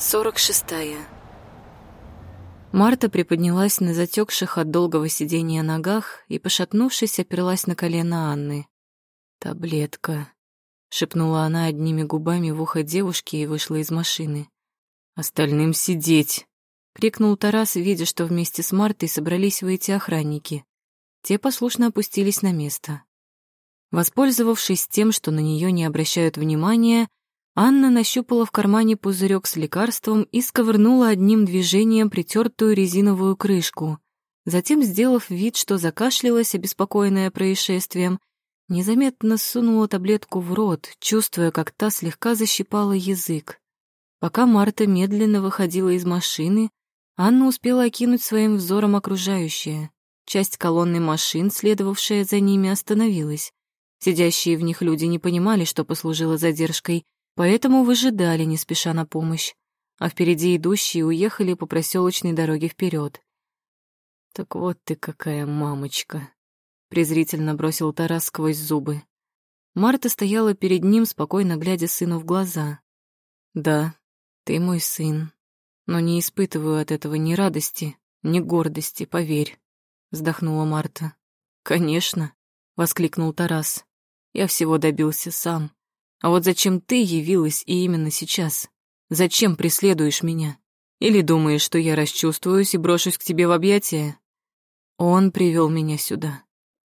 Сорок шестая. Марта приподнялась на затекших от долгого сидения ногах и, пошатнувшись, оперлась на колено Анны. «Таблетка», — шепнула она одними губами в ухо девушки и вышла из машины. «Остальным сидеть!» — крикнул Тарас, видя, что вместе с Мартой собрались выйти охранники. Те послушно опустились на место. Воспользовавшись тем, что на нее не обращают внимания, Анна нащупала в кармане пузырек с лекарством и сковырнула одним движением притертую резиновую крышку. Затем, сделав вид, что закашлялась, обеспокоенная происшествием, незаметно сунула таблетку в рот, чувствуя, как та слегка защипала язык. Пока Марта медленно выходила из машины, Анна успела окинуть своим взором окружающее. Часть колонны машин, следовавшая за ними, остановилась. Сидящие в них люди не понимали, что послужило задержкой — Поэтому выжидали, не спеша на помощь, а впереди идущие уехали по проселочной дороге вперед. «Так вот ты какая мамочка!» — презрительно бросил Тарас сквозь зубы. Марта стояла перед ним, спокойно глядя сыну в глаза. «Да, ты мой сын, но не испытываю от этого ни радости, ни гордости, поверь», — вздохнула Марта. «Конечно», — воскликнул Тарас. «Я всего добился сам. А вот зачем ты явилась и именно сейчас? Зачем преследуешь меня? Или думаешь, что я расчувствуюсь и брошусь к тебе в объятия? Он привел меня сюда.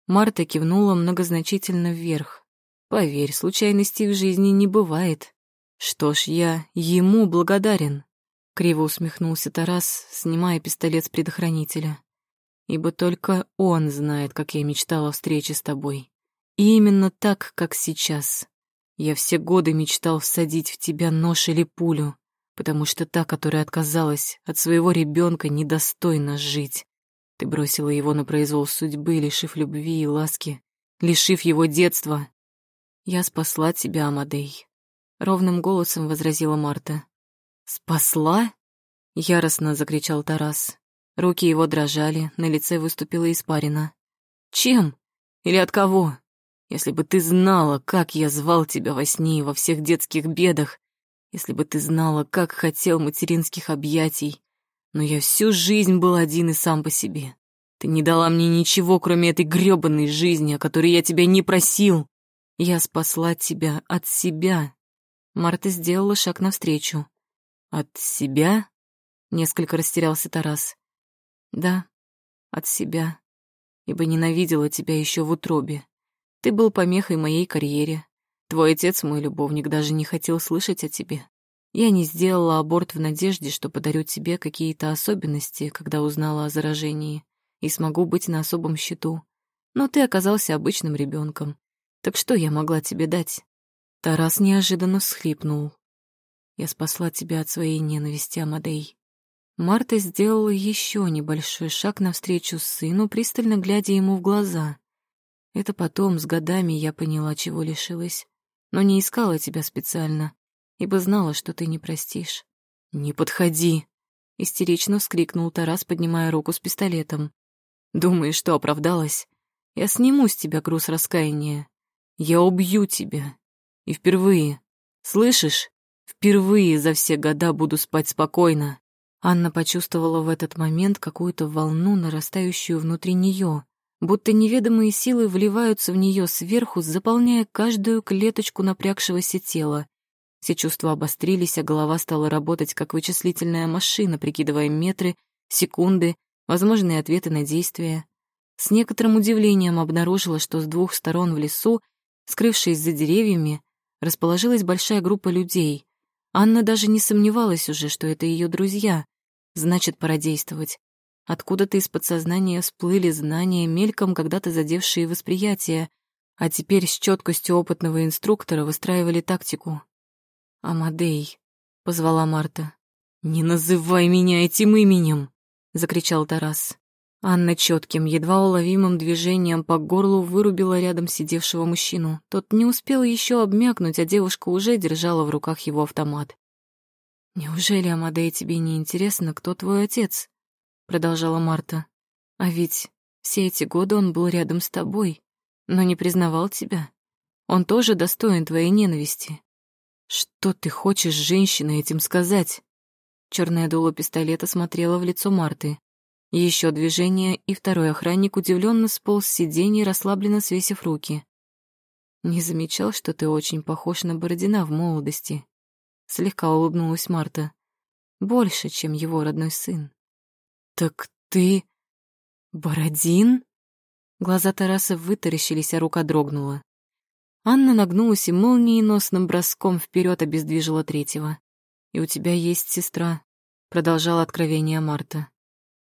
Марта кивнула многозначительно вверх. Поверь, случайностей в жизни не бывает. Что ж, я ему благодарен. Криво усмехнулся Тарас, снимая пистолет с предохранителя. Ибо только он знает, как я мечтала о встрече с тобой. И именно так, как сейчас. Я все годы мечтал всадить в тебя нож или пулю, потому что та, которая отказалась от своего ребенка, недостойна жить. Ты бросила его на произвол судьбы, лишив любви и ласки, лишив его детства. Я спасла тебя, Амадей. Ровным голосом возразила Марта. Спасла? Яростно закричал Тарас. Руки его дрожали, на лице выступила испарина. Чем? Или от кого? Если бы ты знала, как я звал тебя во сне и во всех детских бедах, если бы ты знала, как хотел материнских объятий. Но я всю жизнь был один и сам по себе. Ты не дала мне ничего, кроме этой грёбаной жизни, о которой я тебя не просил. Я спасла тебя от себя. Марта сделала шаг навстречу. От себя? Несколько растерялся Тарас. Да, от себя. Ибо ненавидела тебя еще в утробе. Ты был помехой моей карьере. Твой отец, мой любовник, даже не хотел слышать о тебе. Я не сделала аборт в надежде, что подарю тебе какие-то особенности, когда узнала о заражении, и смогу быть на особом счету. Но ты оказался обычным ребенком. Так что я могла тебе дать? Тарас неожиданно всхлипнул. Я спасла тебя от своей ненависти, Амадей. Марта сделала еще небольшой шаг навстречу сыну, пристально глядя ему в глаза. Это потом, с годами, я поняла, чего лишилась. Но не искала тебя специально, ибо знала, что ты не простишь. «Не подходи!» — истерично вскрикнул Тарас, поднимая руку с пистолетом. «Думаешь, что оправдалась? Я сниму с тебя груз раскаяния. Я убью тебя. И впервые, слышишь, впервые за все года буду спать спокойно». Анна почувствовала в этот момент какую-то волну, нарастающую внутри нее, будто неведомые силы вливаются в нее сверху, заполняя каждую клеточку напрягшегося тела. Все чувства обострились, а голова стала работать как вычислительная машина, прикидывая метры, секунды, возможные ответы на действия. С некоторым удивлением обнаружила, что с двух сторон в лесу, скрывшись за деревьями, расположилась большая группа людей. Анна даже не сомневалась уже, что это ее друзья. Значит, пора действовать. Откуда-то из подсознания всплыли знания, мельком когда-то задевшие восприятие, а теперь с четкостью опытного инструктора выстраивали тактику. «Амадей», — позвала Марта. «Не называй меня этим именем!» — закричал Тарас. Анна четким, едва уловимым движением по горлу вырубила рядом сидевшего мужчину. Тот не успел еще обмякнуть, а девушка уже держала в руках его автомат. «Неужели, Амадей, тебе не интересно, кто твой отец?» Продолжала Марта. А ведь все эти годы он был рядом с тобой, но не признавал тебя. Он тоже достоин твоей ненависти. Что ты хочешь, женщина, этим сказать? Черное дуло пистолета смотрело в лицо Марты. Еще движение, и второй охранник удивленно сполз с сиденья, расслабленно свесив руки. «Не замечал, что ты очень похож на Бородина в молодости?» Слегка улыбнулась Марта. «Больше, чем его родной сын». «Так ты... Бородин?» Глаза Тараса вытаращились, а рука дрогнула. Анна нагнулась и молниеносным броском вперед обездвижила третьего. «И у тебя есть сестра», — продолжала откровение Марта.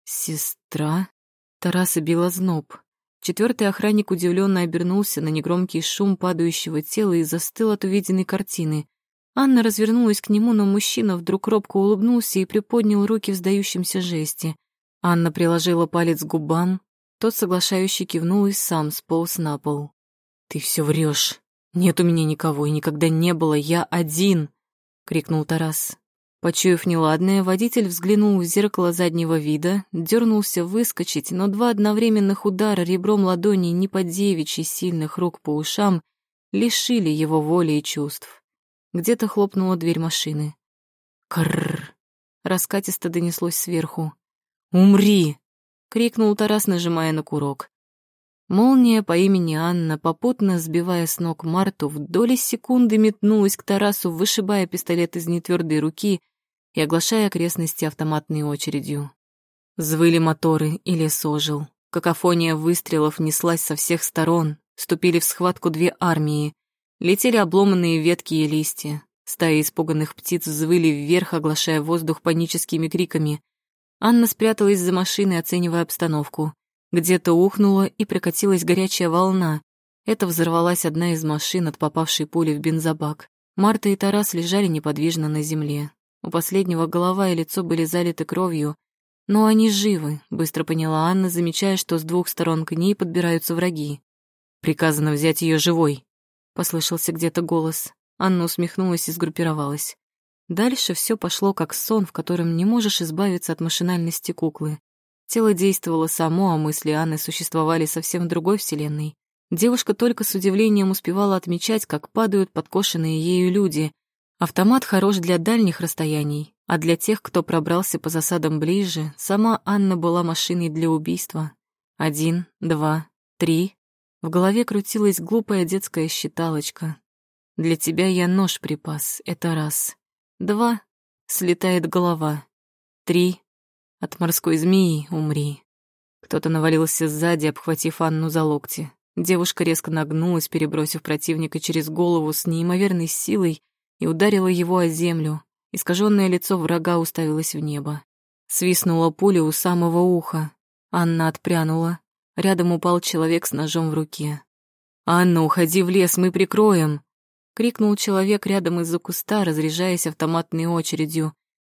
«Сестра?» Тараса била зноб. Четвертый охранник удивленно обернулся на негромкий шум падающего тела и застыл от увиденной картины. Анна развернулась к нему, но мужчина вдруг робко улыбнулся и приподнял руки в сдающемся жесте. Анна приложила палец к губам, тот соглашающий кивнул и сам сполз на пол. «Ты все врешь. Нет у меня никого и никогда не было. Я один!» — крикнул Тарас. Почуяв неладное, водитель взглянул в зеркало заднего вида, дернулся выскочить, но два одновременных удара ребром ладони не по девичьи сильных рук по ушам лишили его воли и чувств. Где-то хлопнула дверь машины. Крррр! Раскатисто донеслось сверху. «Умри!» — крикнул Тарас, нажимая на курок. Молния по имени Анна, попутно сбивая с ног Марту, в доли секунды метнулась к Тарасу, вышибая пистолет из нетвердой руки и оглашая окрестности автоматной очередью. Звыли моторы, и лес ожил. Какофония выстрелов неслась со всех сторон, вступили в схватку две армии. Летели обломанные ветки и листья. Стаи испуганных птиц взвыли вверх, оглашая воздух паническими криками. Анна спряталась за машиной, оценивая обстановку. Где-то ухнула и прокатилась горячая волна. Это взорвалась одна из машин от попавшей пули в бензобак. Марта и Тарас лежали неподвижно на земле. У последнего голова и лицо были залиты кровью. Но они живы, быстро поняла Анна, замечая, что с двух сторон к ней подбираются враги. «Приказано взять ее живой», — послышался где-то голос. Анна усмехнулась и сгруппировалась. Дальше все пошло как сон, в котором не можешь избавиться от машинальности куклы. Тело действовало само, а мысли Анны существовали совсем в другой вселенной. Девушка только с удивлением успевала отмечать, как падают подкошенные ею люди. Автомат хорош для дальних расстояний, а для тех, кто пробрался по засадам ближе, сама Анна была машиной для убийства. Один, два, три. В голове крутилась глупая детская считалочка. Для тебя я нож припас, это раз. Два. Слетает голова. Три. От морской змеи умри. Кто-то навалился сзади, обхватив Анну за локти. Девушка резко нагнулась, перебросив противника через голову с неимоверной силой и ударила его о землю. Искаженное лицо врага уставилось в небо. Свистнула пуля у самого уха. Анна отпрянула. Рядом упал человек с ножом в руке. «Анна, уходи в лес, мы прикроем!» — крикнул человек рядом из-за куста, разряжаясь автоматной очередью.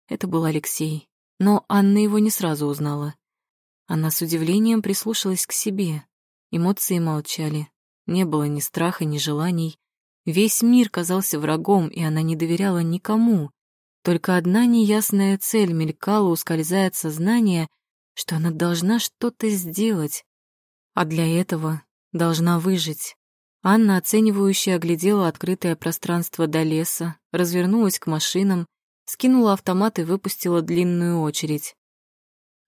Это был Алексей. Но Анна его не сразу узнала. Она с удивлением прислушалась к себе. Эмоции молчали. Не было ни страха, ни желаний. Весь мир казался врагом, и она не доверяла никому. Только одна неясная цель мелькала, ускользая от сознания, что она должна что-то сделать, а для этого должна выжить. Анна, оценивающе оглядела открытое пространство до леса, развернулась к машинам скинула автомат и выпустила длинную очередь.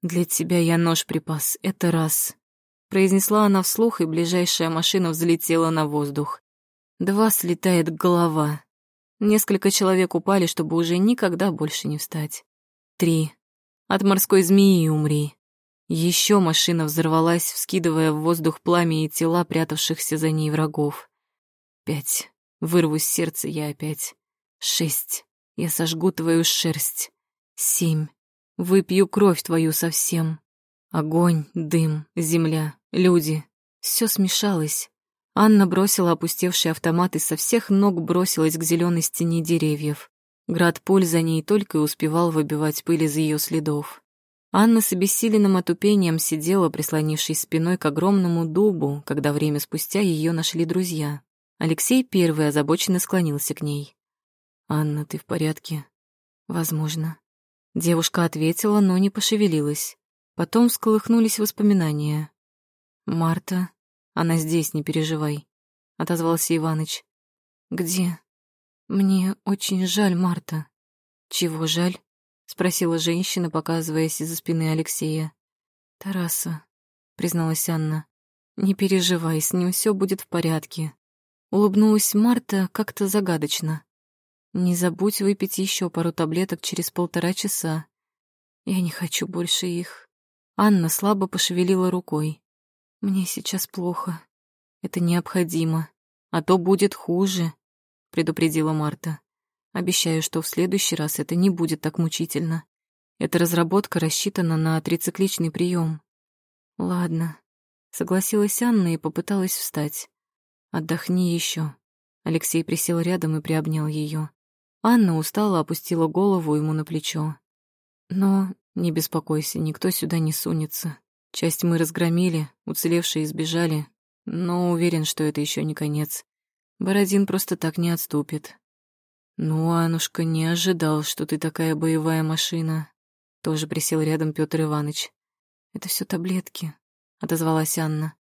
«Для тебя я нож припас, это раз», — произнесла она вслух, и ближайшая машина взлетела на воздух. Два слетает голова. Несколько человек упали, чтобы уже никогда больше не встать. Три. От морской змеи умри. Еще машина взорвалась, вскидывая в воздух пламя и тела прятавшихся за ней врагов. Пять. Вырвусь сердце я опять. Шесть. Я сожгу твою шерсть. Семь. Выпью кровь твою совсем. Огонь, дым, земля, люди. Все смешалось. Анна бросила опустевший автомат и со всех ног бросилась к зеленой стене деревьев. Град пуль за ней только и успевал выбивать пыль из ее следов. Анна с обессиленным отупением сидела, прислонившись спиной к огромному дубу, когда время спустя ее нашли друзья. Алексей первый озабоченно склонился к ней. «Анна, ты в порядке?» «Возможно». Девушка ответила, но не пошевелилась. Потом всколыхнулись воспоминания. «Марта, она здесь, не переживай», — отозвался Иваныч. «Где?» «Мне очень жаль, Марта». «Чего жаль?» Спросила женщина, показываясь из-за спины Алексея. Тараса, призналась Анна. Не переживай, с ним все будет в порядке. Улыбнулась Марта как-то загадочно. Не забудь выпить еще пару таблеток через полтора часа. Я не хочу больше их. Анна слабо пошевелила рукой. Мне сейчас плохо. Это необходимо. А то будет хуже, предупредила Марта. Обещаю, что в следующий раз это не будет так мучительно. Эта разработка рассчитана на трицикличный прием. Ладно, согласилась Анна и попыталась встать. Отдохни еще. Алексей присел рядом и приобнял ее. Анна устало опустила голову ему на плечо. Но не беспокойся, никто сюда не сунется. Часть мы разгромили, уцелевшие избежали, но уверен, что это еще не конец. Бородин просто так не отступит. Ну, Анушка, не ожидал, что ты такая боевая машина. Тоже присел рядом Петр Иванович. Это все таблетки, отозвалась Анна.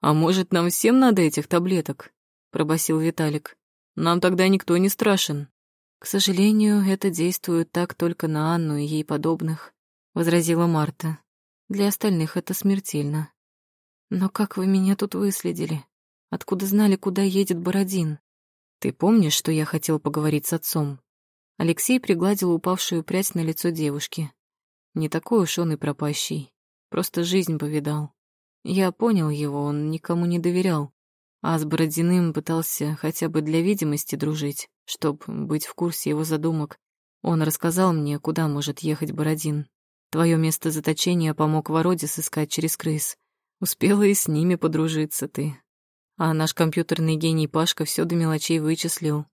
А может, нам всем надо этих таблеток? пробасил Виталик. Нам тогда никто не страшен. К сожалению, это действует так только на Анну и ей подобных, возразила Марта. Для остальных это смертельно. Но как вы меня тут выследили? Откуда знали, куда едет Бородин? Ты помнишь, что я хотел поговорить с отцом? Алексей пригладил упавшую прядь на лицо девушки. Не такой уж он и пропащий. Просто жизнь повидал. Я понял его, он никому не доверял. А с Бородиным пытался хотя бы для видимости дружить, чтоб быть в курсе его задумок. Он рассказал мне, куда может ехать Бородин. Твое место заточения помог Вороде сыскать через крыс. Успела и с ними подружиться ты. А наш компьютерный гений Пашка все до мелочей вычислил.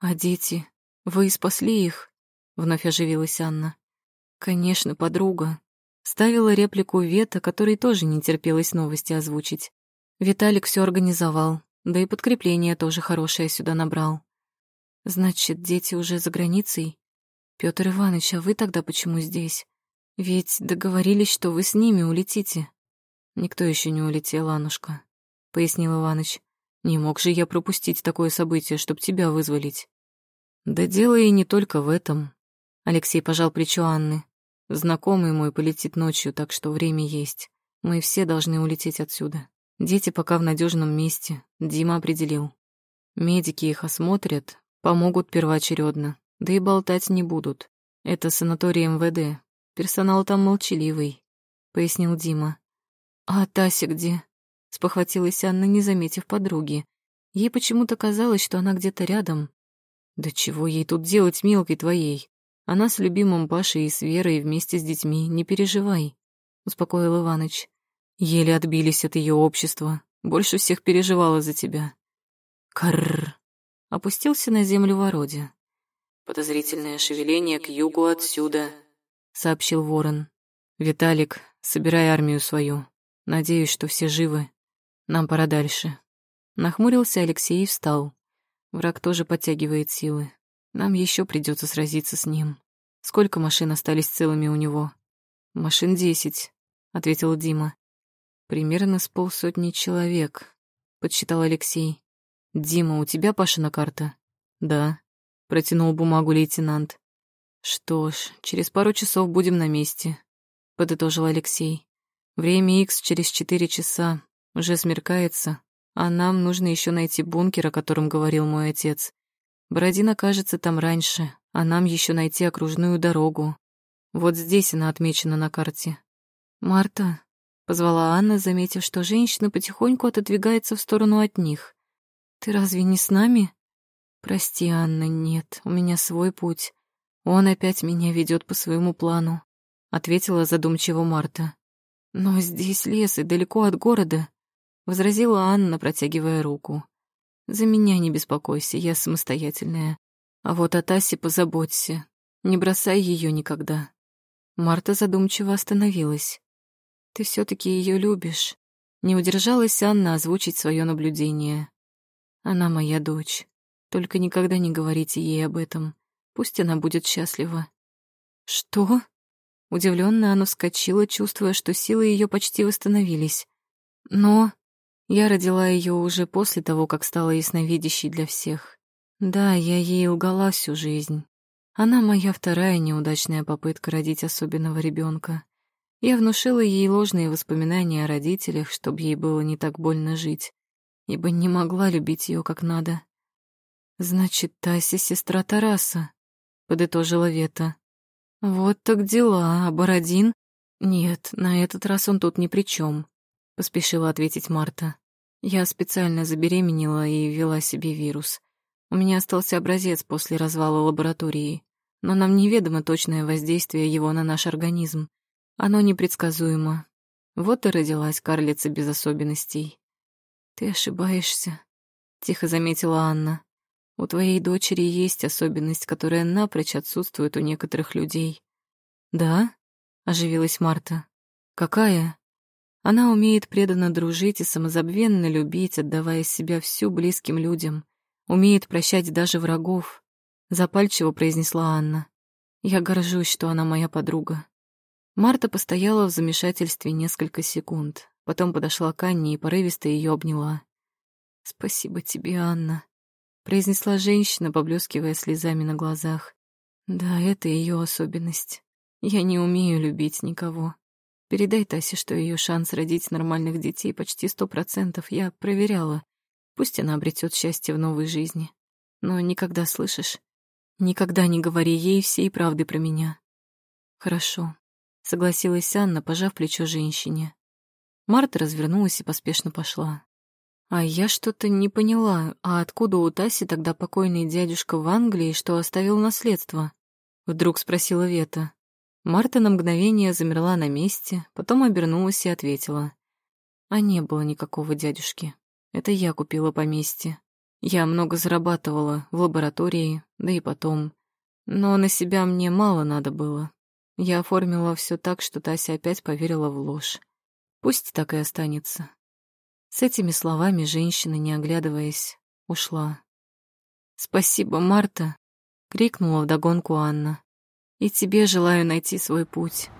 А дети? Вы спасли их? Вновь оживилась Анна. Конечно, подруга. Ставила реплику Вета, которой тоже не терпелось новости озвучить. Виталик все организовал, да и подкрепление тоже хорошее сюда набрал. Значит, дети уже за границей? Петр Иванович, а вы тогда почему здесь? Ведь договорились, что вы с ними улетите. Никто еще не улетел, Анушка, пояснил Иваныч. Не мог же я пропустить такое событие, чтоб тебя вызволить. Да дело и не только в этом. Алексей пожал плечо Анны. Знакомый мой полетит ночью, так что время есть. Мы все должны улететь отсюда. Дети пока в надежном месте, Дима определил. Медики их осмотрят, помогут первоочередно, да и болтать не будут. Это санаторий МВД. Персонал там молчаливый, пояснил Дима. А Тася где? Спохватилась Анна, не заметив подруги. Ей почему-то казалось, что она где-то рядом. Да чего ей тут делать мелкой твоей? Она с любимым Пашей и с Верой вместе с детьми, не переживай, успокоил Иваныч. Еле отбились от ее общества. Больше всех переживала за тебя. Карр. Опустился на землю Вородя. Подозрительное шевеление к югу отсюда, сообщил Ворон. Виталик, собирай армию свою. Надеюсь, что все живы. Нам пора дальше. Нахмурился Алексей и встал. Враг тоже подтягивает силы. Нам еще придется сразиться с ним. Сколько машин остались целыми у него? Машин десять, ответил Дима. Примерно с полсотни человек, подсчитал Алексей. Дима, у тебя Пашина карта? Да, протянул бумагу лейтенант. Что ж, через пару часов будем на месте, подытожил Алексей. Время Икс через четыре часа. Уже смеркается, а нам нужно еще найти бункер, о котором говорил мой отец. Бородин окажется там раньше, а нам еще найти окружную дорогу. Вот здесь она отмечена на карте. Марта, Позвала Анна, заметив, что женщина потихоньку отодвигается в сторону от них. «Ты разве не с нами?» «Прости, Анна, нет, у меня свой путь. Он опять меня ведет по своему плану», — ответила задумчиво Марта. «Но здесь лес и далеко от города», — возразила Анна, протягивая руку. «За меня не беспокойся, я самостоятельная. А вот о Тасе позаботься. Не бросай ее никогда». Марта задумчиво остановилась. Ты все таки ее любишь. Не удержалась Анна озвучить свое наблюдение. Она моя дочь. Только никогда не говорите ей об этом. Пусть она будет счастлива. Что? Удивленно она вскочила, чувствуя, что силы ее почти восстановились. Но я родила ее уже после того, как стала ясновидящей для всех. Да, я ей лгала всю жизнь. Она моя вторая неудачная попытка родить особенного ребенка. Я внушила ей ложные воспоминания о родителях, чтобы ей было не так больно жить, ибо не могла любить ее как надо. «Значит, Тася — сестра Тараса», — подытожила Вета. «Вот так дела, а Бородин...» «Нет, на этот раз он тут ни при чем», — поспешила ответить Марта. «Я специально забеременела и ввела себе вирус. У меня остался образец после развала лаборатории но нам неведомо точное воздействие его на наш организм. Оно непредсказуемо. Вот и родилась карлица без особенностей. «Ты ошибаешься», — тихо заметила Анна. «У твоей дочери есть особенность, которая напрочь отсутствует у некоторых людей». «Да?» — оживилась Марта. «Какая?» Она умеет преданно дружить и самозабвенно любить, отдавая себя всю близким людям. Умеет прощать даже врагов, запальчиво произнесла Анна. Я горжусь, что она моя подруга. Марта постояла в замешательстве несколько секунд, потом подошла к Анне и порывисто ее обняла. «Спасибо тебе, Анна», — произнесла женщина, поблескивая слезами на глазах. «Да, это ее особенность. Я не умею любить никого. Передай Тасе, что ее шанс родить нормальных детей почти сто процентов. Я проверяла. Пусть она обретет счастье в новой жизни. Но никогда, слышишь, Никогда не говори ей всей правды про меня. Хорошо, согласилась Анна, пожав плечо женщине. Марта развернулась и поспешно пошла. А я что-то не поняла, а откуда у Таси тогда покойный дядюшка в Англии, что оставил наследство? Вдруг спросила Вета. Марта на мгновение замерла на месте, потом обернулась и ответила. А не было никакого дядюшки. Это я купила поместье. Я много зарабатывала в лаборатории, да и потом. Но на себя мне мало надо было. Я оформила все так, что Тася опять поверила в ложь. Пусть так и останется. С этими словами женщина, не оглядываясь, ушла. «Спасибо, Марта!» — крикнула вдогонку Анна. «И тебе желаю найти свой путь».